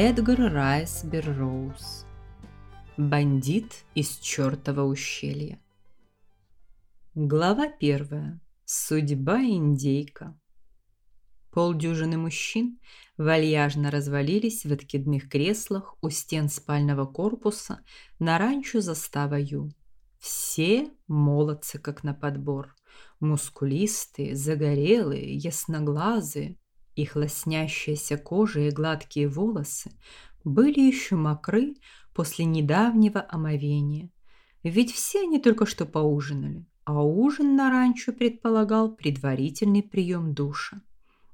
Эдгар Райс Берроуз. Бандит из чёртова ущелья. Глава первая. Судьба индейка. Полдюжины мужчин вальяжно развалились в откидных креслах у стен спального корпуса на ранчо застава Ю. Все молодцы как на подбор. Мускулистые, загорелые, ясноглазые, их лоснящаяся кожа и гладкие волосы были еще мокры после недавнего омовения. Ведь все они только что поужинали, а ужин на ранчо предполагал предварительный прием душа.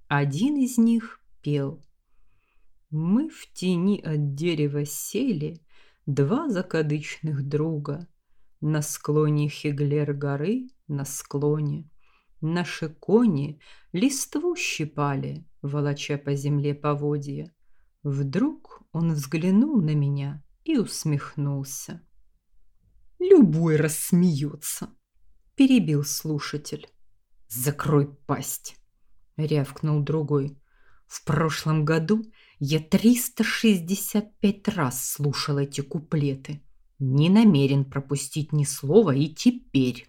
Один из них пел: Мы в тени от дерева сели, два закадычных друга, на склоне Хиглер горы, на склоне Наши кони листву щипали, волоча по земле поводья. Вдруг он взглянул на меня и усмехнулся. Любой рассмеется, перебил слушатель. Закрой пасть, рявкнул другой. В прошлом году я 365 раз слушал эти куплеты. Не намерен пропустить ни слова и теперь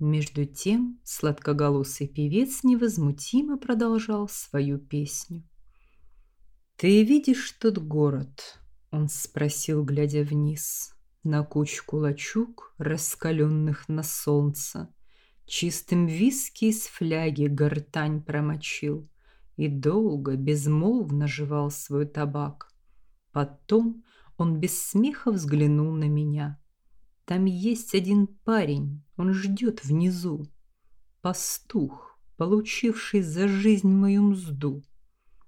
между тем сладкоголосый певец невозмутимо продолжал свою песню. Ты видишь тот город? Он спросил, глядя вниз на кучку лачуг, раскаленных на солнце. Чистым виски из фляги гортань промочил и долго безмолвно жевал свой табак. Потом он без смеха взглянул на меня. Там есть один парень, он ждет внизу. Пастух, получивший за жизнь мою мзду.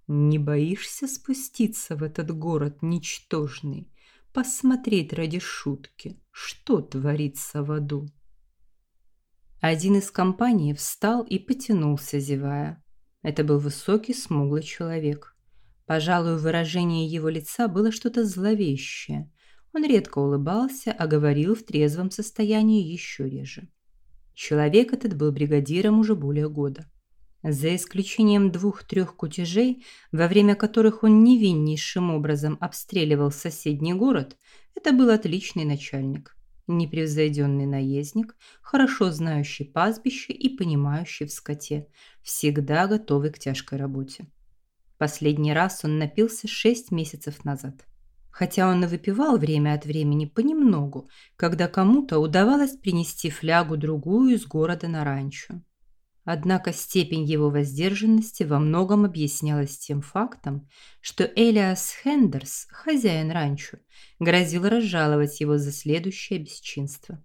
Не боишься спуститься в этот город ничтожный, посмотреть ради шутки, что творится в аду? Один из компании встал и потянулся, зевая. Это был высокий, смуглый человек. Пожалуй, выражение его лица было что-то зловещее, он редко улыбался, а говорил в трезвом состоянии еще реже. Человек этот был бригадиром уже более года. За исключением двух-трех кутежей, во время которых он невиннейшим образом обстреливал соседний город, это был отличный начальник, непревзойденный наездник, хорошо знающий пастбище и понимающий в скоте, всегда готовый к тяжкой работе. Последний раз он напился шесть месяцев назад хотя он и выпивал время от времени понемногу, когда кому-то удавалось принести флягу другую из города на ранчо. Однако степень его воздержанности во многом объяснялась тем фактом, что Элиас Хендерс, хозяин ранчо, грозил разжаловать его за следующее бесчинство.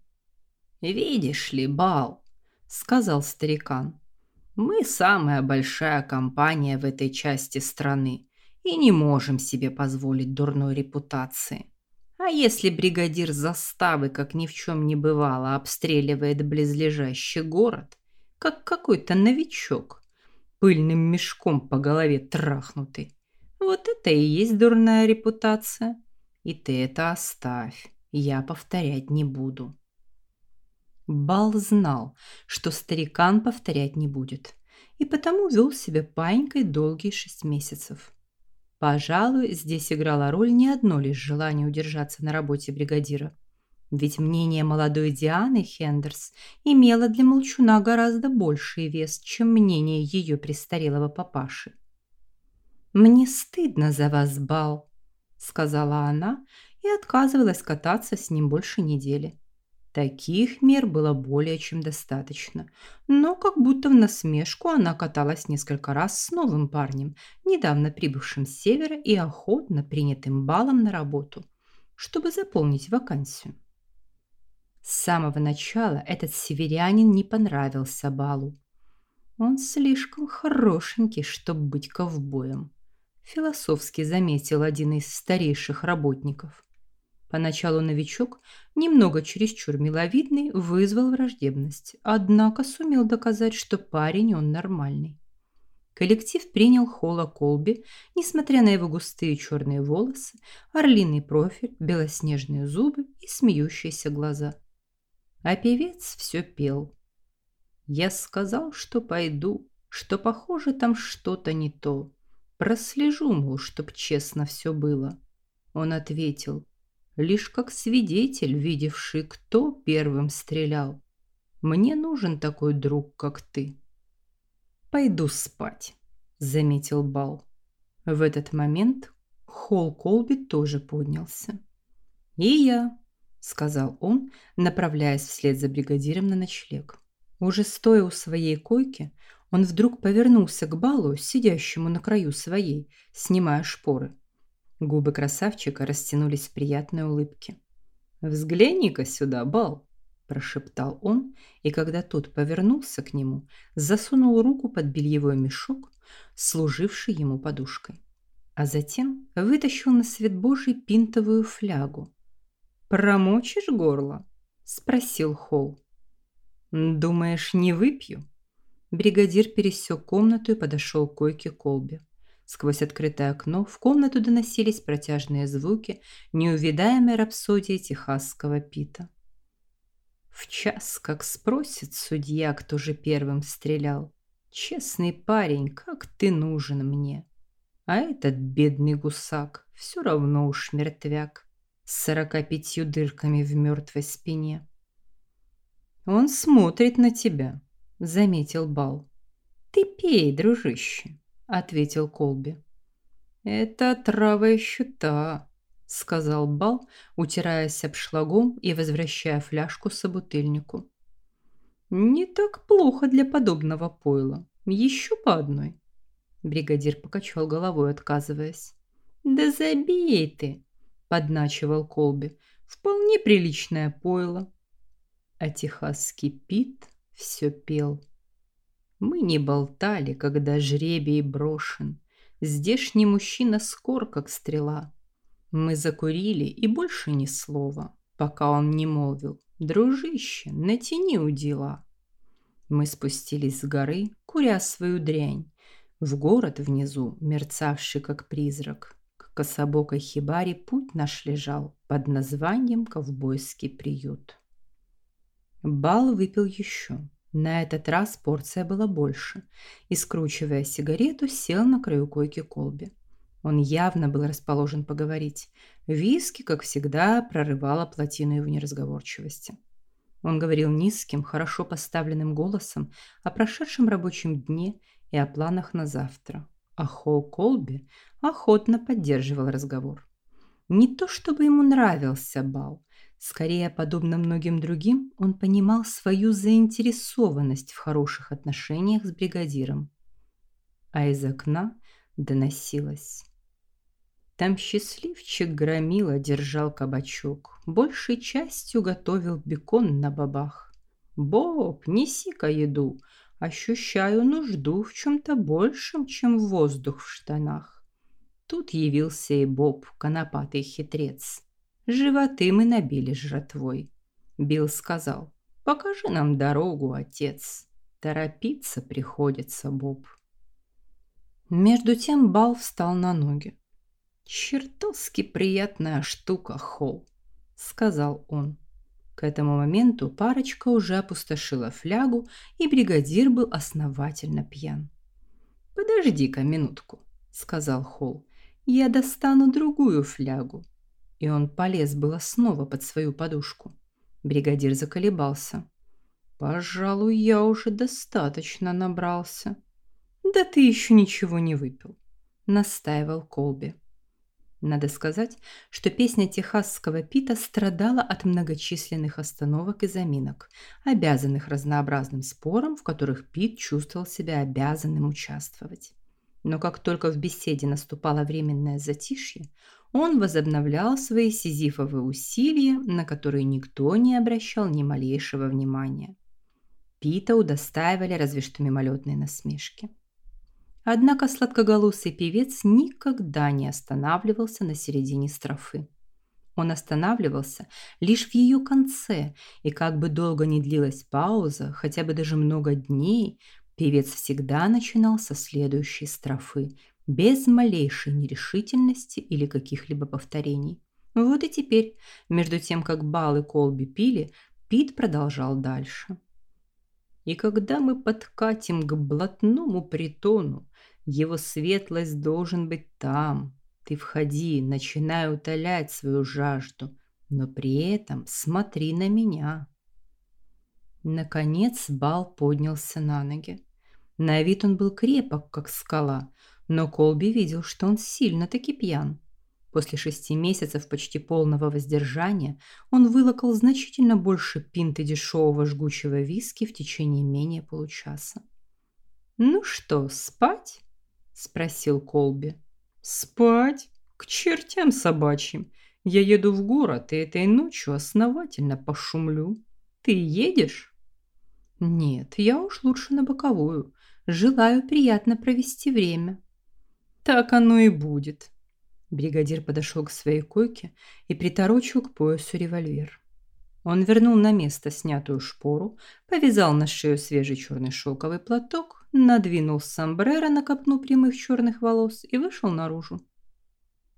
«Видишь ли, Бал», — сказал старикан, — «мы самая большая компания в этой части страны и не можем себе позволить дурной репутации. А если бригадир заставы, как ни в чем не бывало, обстреливает близлежащий город, как какой-то новичок, пыльным мешком по голове трахнутый, вот это и есть дурная репутация. И ты это оставь, я повторять не буду. Бал знал, что старикан повторять не будет, и потому вел себя паинькой долгие шесть месяцев. Пожалуй, здесь играла роль не одно лишь желание удержаться на работе бригадира. Ведь мнение молодой Дианы Хендерс имело для молчуна гораздо больший вес, чем мнение ее престарелого папаши. «Мне стыдно за вас, Бал», — сказала она и отказывалась кататься с ним больше недели. Таких мер было более чем достаточно, но как будто в насмешку она каталась несколько раз с новым парнем, недавно прибывшим с севера и охотно принятым балом на работу, чтобы заполнить вакансию. С самого начала этот северянин не понравился Балу. Он слишком хорошенький, чтобы быть ковбоем, философски заметил один из старейших работников. Поначалу новичок, немного чересчур миловидный, вызвал враждебность, однако сумел доказать, что парень он нормальный. Коллектив принял Холла Колби, несмотря на его густые черные волосы, орлиный профиль, белоснежные зубы и смеющиеся глаза. А певец все пел. Я сказал, что пойду, что похоже там что-то не то. Прослежу, мол, чтоб честно все было. Он ответил, лишь как свидетель, видевший, кто первым стрелял. Мне нужен такой друг, как ты. Пойду спать, заметил Бал. В этот момент Холл Колби тоже поднялся. И я, сказал он, направляясь вслед за бригадиром на ночлег. Уже стоя у своей койки, он вдруг повернулся к Балу, сидящему на краю своей, снимая шпоры. Губы красавчика растянулись в приятной улыбке. «Взгляни-ка сюда, Бал!» – прошептал он, и когда тот повернулся к нему, засунул руку под бельевой мешок, служивший ему подушкой. А затем вытащил на свет Божий пинтовую флягу. «Промочишь горло?» – спросил Холл. «Думаешь, не выпью?» Бригадир пересек комнату и подошел к койке Колби. Сквозь открытое окно в комнату доносились протяжные звуки неувидаемой рапсодии техасского пита. В час, как спросит судья, кто же первым стрелял. Честный парень, как ты нужен мне. А этот бедный гусак все равно уж мертвяк с сорока пятью дырками в мертвой спине. Он смотрит на тебя, заметил Бал. Ты пей, дружище, ответил Колби. Это трава щита, сказал Бал, утираясь об шлагом и возвращая фляжку собутыльнику. Не так плохо для подобного пойла. Еще по одной. Бригадир покачал головой, отказываясь. Да забей ты, подначивал Колби. Вполне приличное пойло а техасский Пит все пел. Мы не болтали, когда жребий брошен. Здешний мужчина скор, как стрела. Мы закурили, и больше ни слова, пока он не молвил. «Дружище, натяни у дела». Мы спустились с горы, куря свою дрянь. В город внизу, мерцавший как призрак, к кособокой хибаре путь наш лежал под названием «Ковбойский приют». Бал выпил еще. На этот раз порция была больше, и, скручивая сигарету, сел на краю койки Колби. Он явно был расположен поговорить. Виски, как всегда, прорывала плотину его неразговорчивости. Он говорил низким, хорошо поставленным голосом о прошедшем рабочем дне и о планах на завтра. А Холл Колби охотно поддерживал разговор. Не то чтобы ему нравился бал, Скорее, подобно многим другим, он понимал свою заинтересованность в хороших отношениях с бригадиром. А из окна доносилось. Там счастливчик громила держал кабачок, большей частью готовил бекон на бабах. «Боб, неси-ка еду, ощущаю нужду в чем-то большем, чем воздух в штанах». Тут явился и Боб, конопатый хитрец. Животы мы набили жратвой. Билл сказал, покажи нам дорогу, отец. Торопиться приходится, Боб. Между тем Бал встал на ноги. «Чертовски приятная штука, Холл», — сказал он. К этому моменту парочка уже опустошила флягу, и бригадир был основательно пьян. «Подожди-ка минутку», — сказал Холл. «Я достану другую флягу и он полез было снова под свою подушку. Бригадир заколебался. «Пожалуй, я уже достаточно набрался». «Да ты еще ничего не выпил», — настаивал Колби. Надо сказать, что песня техасского Пита страдала от многочисленных остановок и заминок, обязанных разнообразным спором, в которых Пит чувствовал себя обязанным участвовать. Но как только в беседе наступало временное затишье, он возобновлял свои сизифовые усилия, на которые никто не обращал ни малейшего внимания. Пита удостаивали разве что мимолетные насмешки. Однако сладкоголосый певец никогда не останавливался на середине строфы. Он останавливался лишь в ее конце, и как бы долго ни длилась пауза, хотя бы даже много дней, певец всегда начинал со следующей строфы, без малейшей нерешительности или каких-либо повторений. Вот и теперь, между тем, как Бал и Колби пили, Пит продолжал дальше. И когда мы подкатим к блатному притону, Его светлость должен быть там. Ты входи, начинай утолять свою жажду, но при этом смотри на меня. Наконец Бал поднялся на ноги. На вид он был крепок, как скала, но Колби видел, что он сильно-таки пьян. После шести месяцев почти полного воздержания он вылокал значительно больше пинты дешевого жгучего виски в течение менее получаса. «Ну что, спать?» – спросил Колби. «Спать? К чертям собачьим! Я еду в город и этой ночью основательно пошумлю. Ты едешь?» «Нет, я уж лучше на боковую. Желаю приятно провести время». «Так оно и будет», Бригадир подошел к своей койке и приторочил к поясу револьвер. Он вернул на место снятую шпору, повязал на шею свежий черный шелковый платок, надвинул сомбреро на копну прямых черных волос и вышел наружу.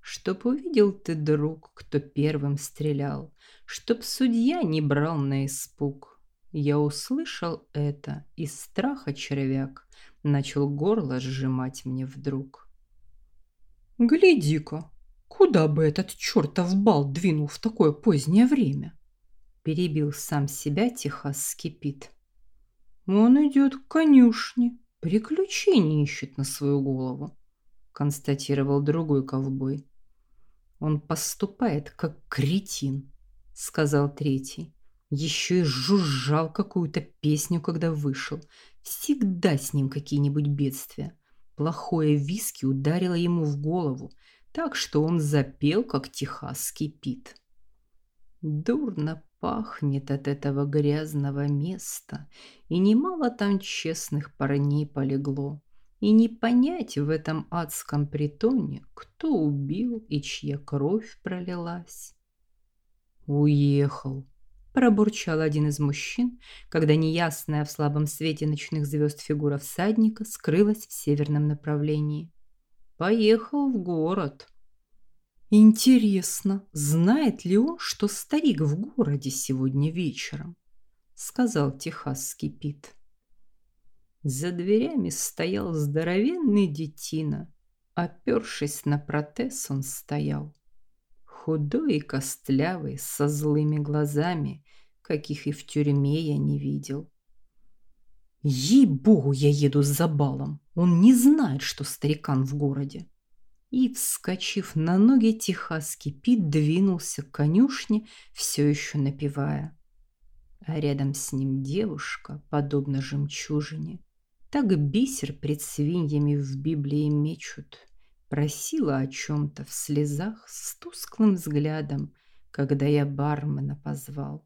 Чтоб увидел ты, друг, кто первым стрелял, Чтоб судья не брал на испуг. Я услышал это, и страха червяк Начал горло сжимать мне вдруг. «Гляди-ка, куда бы этот чертов бал двинул в такое позднее время?» Перебил сам себя техасский Пит. «Он идет к конюшне, приключений ищет на свою голову», констатировал другой ковбой. «Он поступает как кретин», сказал третий. Еще и жужжал какую-то песню, когда вышел. Всегда с ним какие-нибудь бедствия. Плохое виски ударило ему в голову, так что он запел, как техасский пит. Дурно пахнет от этого грязного места, и немало там честных парней полегло. И не понять в этом адском притоне, кто убил и чья кровь пролилась. Уехал, пробурчал один из мужчин, когда неясная в слабом свете ночных звезд фигура всадника скрылась в северном направлении. Поехал в город. Интересно, знает ли он, что старик в городе сегодня вечером? сказал техасский Пит. За дверями стоял здоровенный детина, опершись на протез, он стоял худой и костлявый, со злыми глазами, каких и в тюрьме я не видел. Ей-богу, я еду за балом. Он не знает, что старикан в городе. И, вскочив на ноги, техасский Пит двинулся к конюшне, все еще напевая. А рядом с ним девушка, подобно жемчужине. Так бисер пред свиньями в Библии мечут просила о чем-то в слезах с тусклым взглядом, когда я бармена позвал.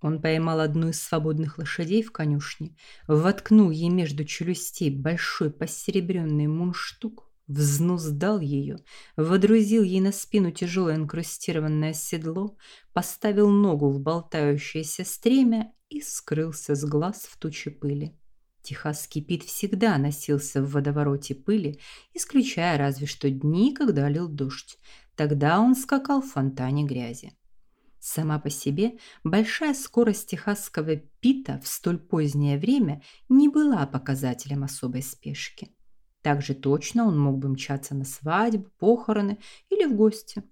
Он поймал одну из свободных лошадей в конюшне, воткнул ей между челюстей большой посеребренный мундштук, взнуздал ее, водрузил ей на спину тяжелое инкрустированное седло, поставил ногу в болтающееся стремя и скрылся с глаз в туче пыли. Техасский Пит всегда носился в водовороте пыли, исключая разве что дни, когда лил дождь. Тогда он скакал в фонтане грязи. Сама по себе большая скорость техасского Пита в столь позднее время не была показателем особой спешки. Так же точно он мог бы мчаться на свадьбу, похороны или в гости.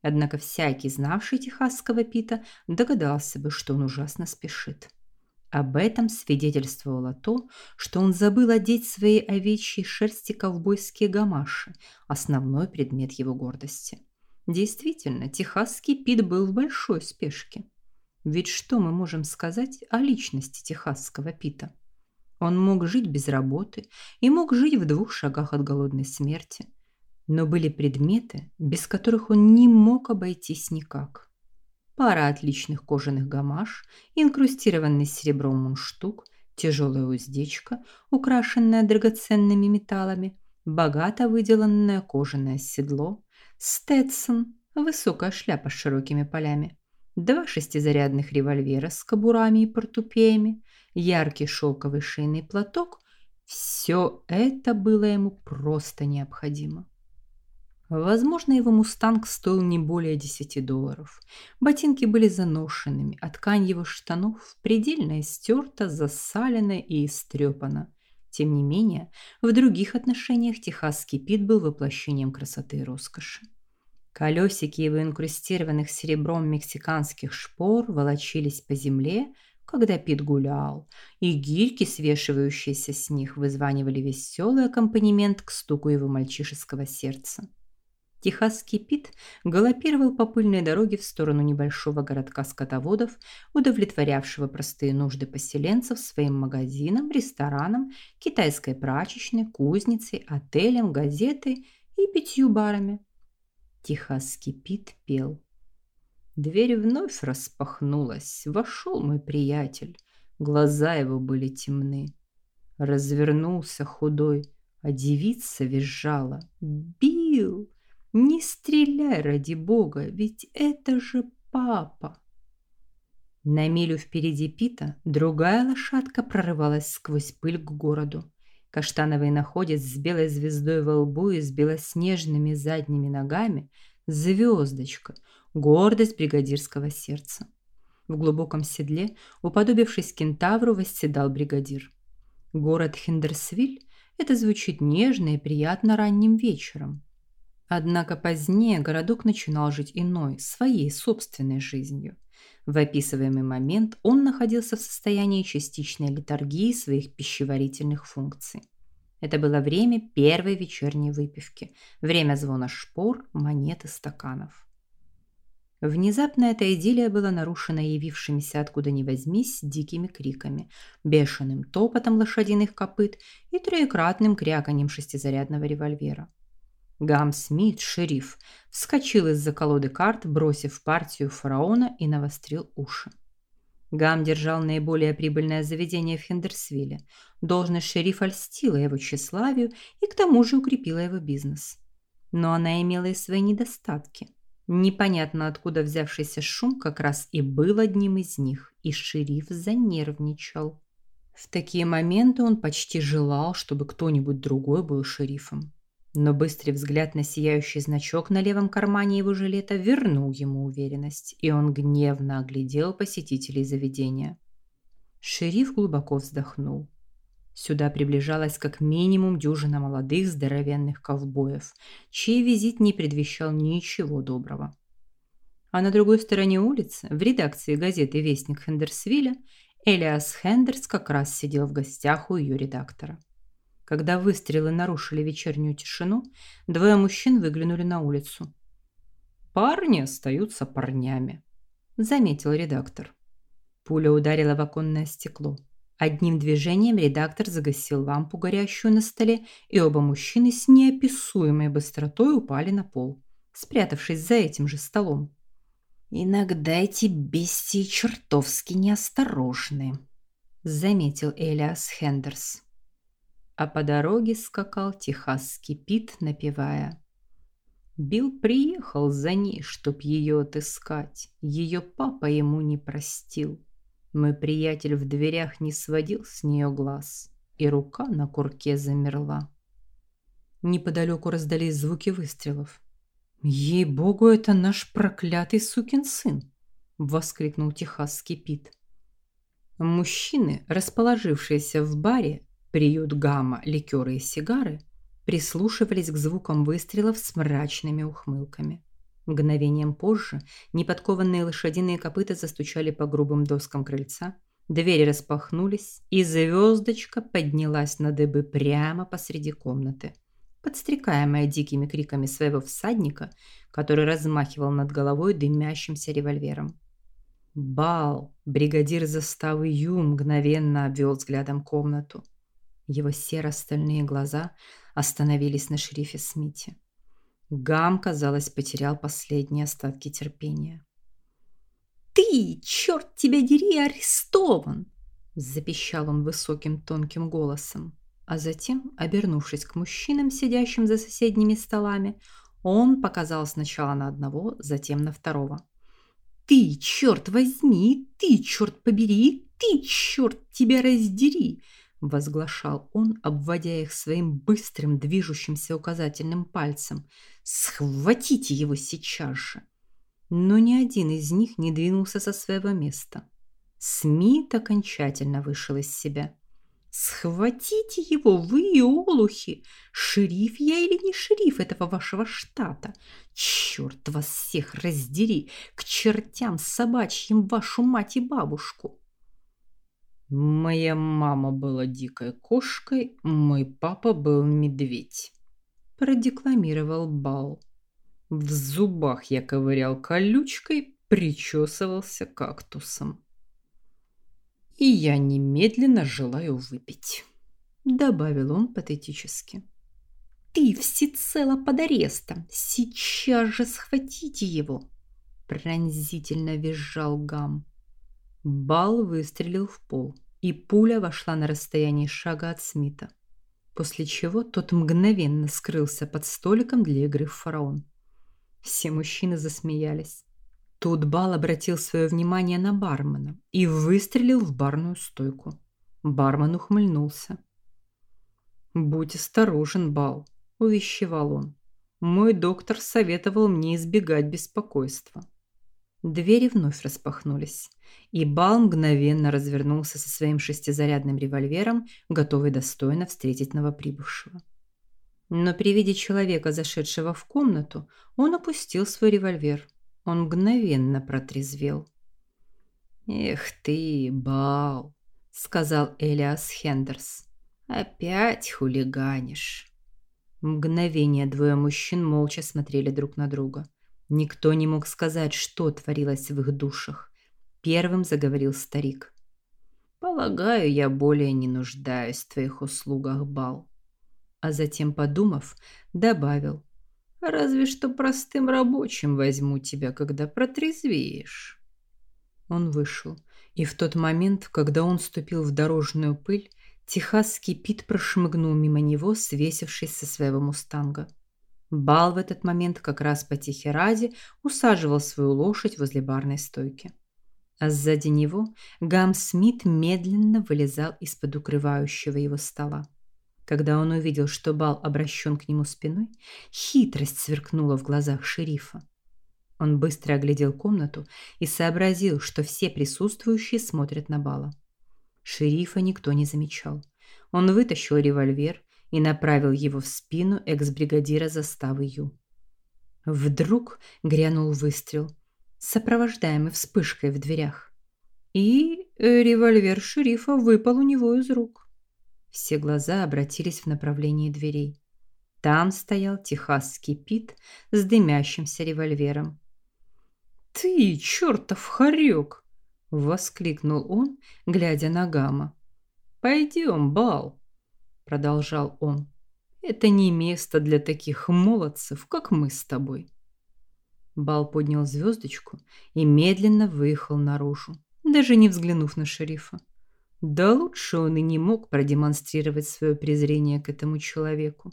Однако всякий, знавший техасского Пита, догадался бы, что он ужасно спешит. Об этом свидетельствовало то, что он забыл одеть свои овечьи шерсти ковбойские гамаши, основной предмет его гордости. Действительно, техасский Пит был в большой спешке. Ведь что мы можем сказать о личности техасского Пита? Он мог жить без работы и мог жить в двух шагах от голодной смерти. Но были предметы, без которых он не мог обойтись никак пара отличных кожаных гамаш, инкрустированный серебром мундштук, тяжелая уздечка, украшенная драгоценными металлами, богато выделанное кожаное седло, стетсон, высокая шляпа с широкими полями, два шестизарядных револьвера с кобурами и портупеями, яркий шелковый шейный платок – все это было ему просто необходимо. Возможно, его мустанг стоил не более 10 долларов. Ботинки были заношенными, а ткань его штанов предельно истерта, засалена и истрепана. Тем не менее, в других отношениях техасский Пит был воплощением красоты и роскоши. Колесики его инкрустированных серебром мексиканских шпор волочились по земле, когда Пит гулял, и гильки, свешивающиеся с них, вызванивали веселый аккомпанемент к стуку его мальчишеского сердца. Техасский Пит галопировал по пыльной дороге в сторону небольшого городка скотоводов, удовлетворявшего простые нужды поселенцев своим магазином, рестораном, китайской прачечной, кузницей, отелем, газетой и пятью барами. Техасский Пит пел. Дверь вновь распахнулась. Вошел мой приятель. Глаза его были темны. Развернулся худой, а девица визжала. «Билл!» Не стреляй ради бога, ведь это же папа. На милю впереди Пита другая лошадка прорывалась сквозь пыль к городу. Каштановый находец с белой звездой во лбу и с белоснежными задними ногами звездочка, гордость бригадирского сердца. В глубоком седле, уподобившись кентавру, восседал бригадир. Город Хендерсвиль это звучит нежно и приятно ранним вечером. Однако позднее городок начинал жить иной, своей собственной жизнью. В описываемый момент он находился в состоянии частичной литургии своих пищеварительных функций. Это было время первой вечерней выпивки, время звона шпор, монет и стаканов. Внезапно эта идиллия была нарушена явившимися откуда ни возьмись дикими криками, бешеным топотом лошадиных копыт и троекратным кряканьем шестизарядного револьвера. Гам Смит, шериф, вскочил из-за колоды карт, бросив партию фараона и навострил уши. Гам держал наиболее прибыльное заведение в Хендерсвилле. Должность шерифа льстила его тщеславию и к тому же укрепила его бизнес. Но она имела и свои недостатки. Непонятно откуда взявшийся шум как раз и был одним из них, и шериф занервничал. В такие моменты он почти желал, чтобы кто-нибудь другой был шерифом. Но быстрый взгляд на сияющий значок на левом кармане его жилета вернул ему уверенность, и он гневно оглядел посетителей заведения. Шериф глубоко вздохнул. Сюда приближалась как минимум дюжина молодых здоровенных ковбоев, чей визит не предвещал ничего доброго. А на другой стороне улицы, в редакции газеты «Вестник Хендерсвилля», Элиас Хендерс как раз сидел в гостях у ее редактора. Когда выстрелы нарушили вечернюю тишину, двое мужчин выглянули на улицу. «Парни остаются парнями», – заметил редактор. Пуля ударила в оконное стекло. Одним движением редактор загасил лампу, горящую на столе, и оба мужчины с неописуемой быстротой упали на пол, спрятавшись за этим же столом. «Иногда эти бестии чертовски неосторожны», – заметил Элиас Хендерс а по дороге скакал техасский Пит, напевая. Билл приехал за ней, чтоб ее отыскать. Ее папа ему не простил. Мой приятель в дверях не сводил с нее глаз, и рука на курке замерла. Неподалеку раздались звуки выстрелов. «Ей-богу, это наш проклятый сукин сын!» – воскликнул техасский Пит. Мужчины, расположившиеся в баре, Приют гамма, ликеры и сигары прислушивались к звукам выстрелов с мрачными ухмылками. Мгновением позже неподкованные лошадиные копыта застучали по грубым доскам крыльца, двери распахнулись, и звездочка поднялась на дыбы прямо посреди комнаты, подстрекаемая дикими криками своего всадника, который размахивал над головой дымящимся револьвером. Бал, бригадир заставы Ю, мгновенно обвел взглядом комнату. Его серо-стальные глаза остановились на шерифе Смите. Гам, казалось, потерял последние остатки терпения. «Ты, черт тебя дери, арестован!» запищал он высоким тонким голосом, а затем, обернувшись к мужчинам, сидящим за соседними столами, он показал сначала на одного, затем на второго. «Ты, черт возьми! Ты, черт побери! Ты, черт тебя раздери! Возглашал он, обводя их своим быстрым движущимся указательным пальцем. Схватите его сейчас же. Но ни один из них не двинулся со своего места. Смит окончательно вышел из себя. Схватите его, вы, олухи! Шериф я или не шериф этого вашего штата? Черт вас всех раздери! К чертям собачьим вашу мать и бабушку! Моя мама была дикой кошкой, мой папа был медведь. Продекламировал Бал. В зубах я ковырял колючкой, причесывался кактусом. И я немедленно желаю выпить, добавил он патетически. Ты всецело под арестом. Сейчас же схватите его, пронзительно визжал Гам. Бал выстрелил в пол, и пуля вошла на расстоянии шага от Смита, после чего тот мгновенно скрылся под столиком для игры в фараон. Все мужчины засмеялись. Тут Бал обратил свое внимание на бармена и выстрелил в барную стойку. Бармен ухмыльнулся. «Будь осторожен, Бал», – увещевал он. «Мой доктор советовал мне избегать беспокойства». Двери вновь распахнулись, и Бал мгновенно развернулся со своим шестизарядным револьвером, готовый достойно встретить новоприбывшего. Но при виде человека, зашедшего в комнату, он опустил свой револьвер. Он мгновенно протрезвел. «Эх ты, Бал!» – сказал Элиас Хендерс. «Опять хулиганишь!» Мгновение двое мужчин молча смотрели друг на друга – Никто не мог сказать, что творилось в их душах. Первым заговорил старик. Полагаю, я более не нуждаюсь в твоих услугах, Бал. А затем, подумав, добавил: Разве что простым рабочим возьму тебя, когда протрезвеешь. Он вышел, и в тот момент, когда он ступил в дорожную пыль, техасский Пит прошмыгнул мимо него, свесившись со своего мустанга. Бал в этот момент как раз по тихе ради усаживал свою лошадь возле барной стойки. А сзади него Гам Смит медленно вылезал из-под укрывающего его стола. Когда он увидел, что Бал обращен к нему спиной, хитрость сверкнула в глазах шерифа. Он быстро оглядел комнату и сообразил, что все присутствующие смотрят на Бала. Шерифа никто не замечал. Он вытащил револьвер и направил его в спину экс-бригадира заставы Ю. Вдруг грянул выстрел, сопровождаемый вспышкой в дверях. И револьвер шерифа выпал у него из рук. Все глаза обратились в направлении дверей. Там стоял техасский Пит с дымящимся револьвером. «Ты, чертов хорек!» — воскликнул он, глядя на Гамма. «Пойдем, Бал!» Продолжал он. Это не место для таких молодцев, как мы с тобой. Бал поднял звездочку и медленно выехал наружу, даже не взглянув на шерифа. Да лучше он и не мог продемонстрировать свое презрение к этому человеку.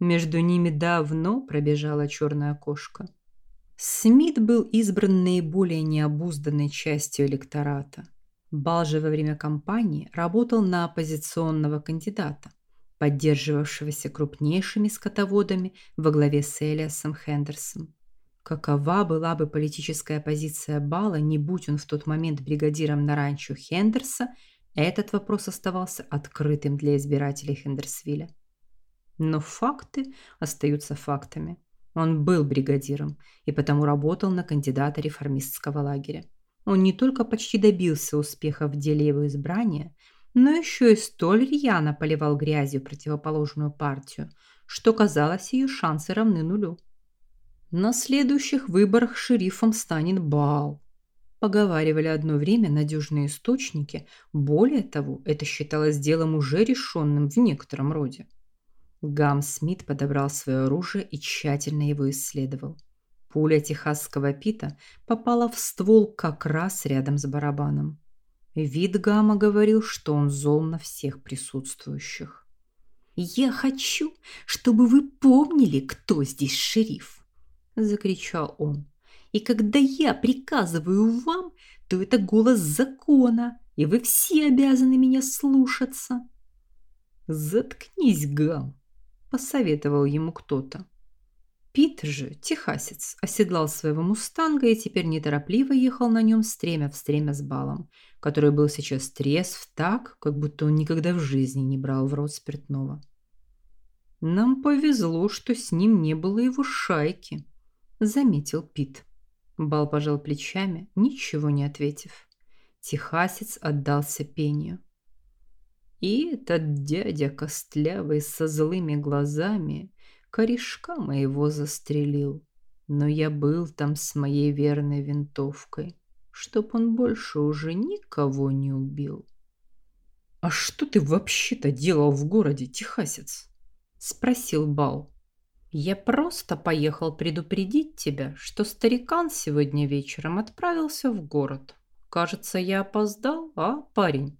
Между ними давно пробежала черная кошка. Смит был избран наиболее необузданной частью электората. Бал же во время кампании работал на оппозиционного кандидата, поддерживавшегося крупнейшими скотоводами во главе с Элиасом Хендерсом. Какова была бы политическая позиция Бала, не будь он в тот момент бригадиром на ранчо Хендерса, этот вопрос оставался открытым для избирателей Хендерсвилля. Но факты остаются фактами. Он был бригадиром и потому работал на кандидата реформистского лагеря. Он не только почти добился успеха в деле его избрания, но еще и столь рьяно поливал грязью противоположную партию, что казалось, ее шансы равны нулю. На следующих выборах шерифом станет Бал. Поговаривали одно время надежные источники, более того, это считалось делом уже решенным в некотором роде. Гам Смит подобрал свое оружие и тщательно его исследовал. Пуля техасского пита попала в ствол как раз рядом с барабаном. Вид Гамма говорил, что он зол на всех присутствующих. «Я хочу, чтобы вы помнили, кто здесь шериф!» – закричал он. «И когда я приказываю вам, то это голос закона, и вы все обязаны меня слушаться!» «Заткнись, Гам!» – посоветовал ему кто-то. Пит же, техасец, оседлал своего мустанга и теперь неторопливо ехал на нем стремя в стремя с балом, который был сейчас трезв так, как будто он никогда в жизни не брал в рот спиртного. «Нам повезло, что с ним не было его шайки», — заметил Пит. Бал пожал плечами, ничего не ответив. Техасец отдался пению. И этот дядя костлявый со злыми глазами корешка моего застрелил. Но я был там с моей верной винтовкой, чтоб он больше уже никого не убил. «А что ты вообще-то делал в городе, техасец?» – спросил Бал. «Я просто поехал предупредить тебя, что старикан сегодня вечером отправился в город. Кажется, я опоздал, а, парень?»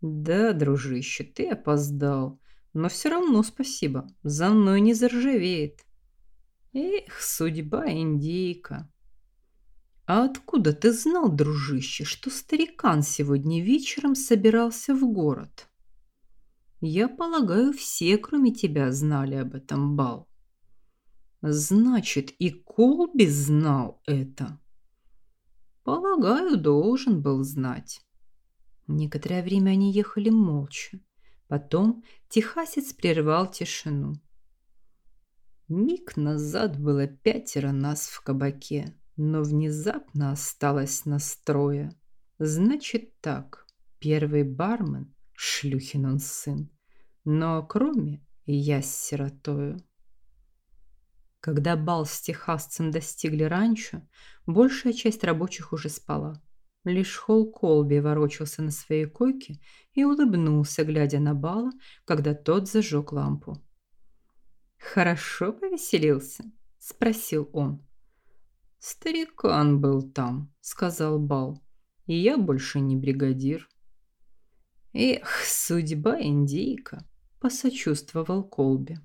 «Да, дружище, ты опоздал. Но все равно спасибо. За мной не заржавеет. Эх, судьба индейка. А откуда ты знал, дружище, что старикан сегодня вечером собирался в город? Я полагаю, все, кроме тебя, знали об этом бал. Значит, и Колби знал это. Полагаю, должен был знать. Некоторое время они ехали молча. Потом техасец прервал тишину. Миг назад было пятеро нас в кабаке, но внезапно осталось настроя. Значит так, первый бармен, шлюхин он сын, но кроме я с сиротою. Когда бал с техасцем достигли ранчо, большая часть рабочих уже спала. Лишь Холл Колби ворочался на своей койке и улыбнулся, глядя на Бала, когда тот зажег лампу. «Хорошо повеселился?» – спросил он. «Старикан был там», – сказал Бал, – «и я больше не бригадир». «Эх, судьба индейка», – посочувствовал Колби.